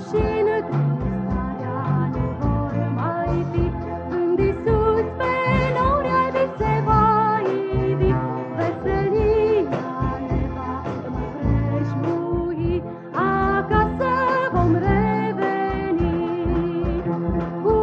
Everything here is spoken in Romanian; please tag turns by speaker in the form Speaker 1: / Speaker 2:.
Speaker 1: rușine, starea nu vor mai fi. Când Iisus pe nori albi se va ivi, veselia ne va împrejmui, acasă vom reveni. Cu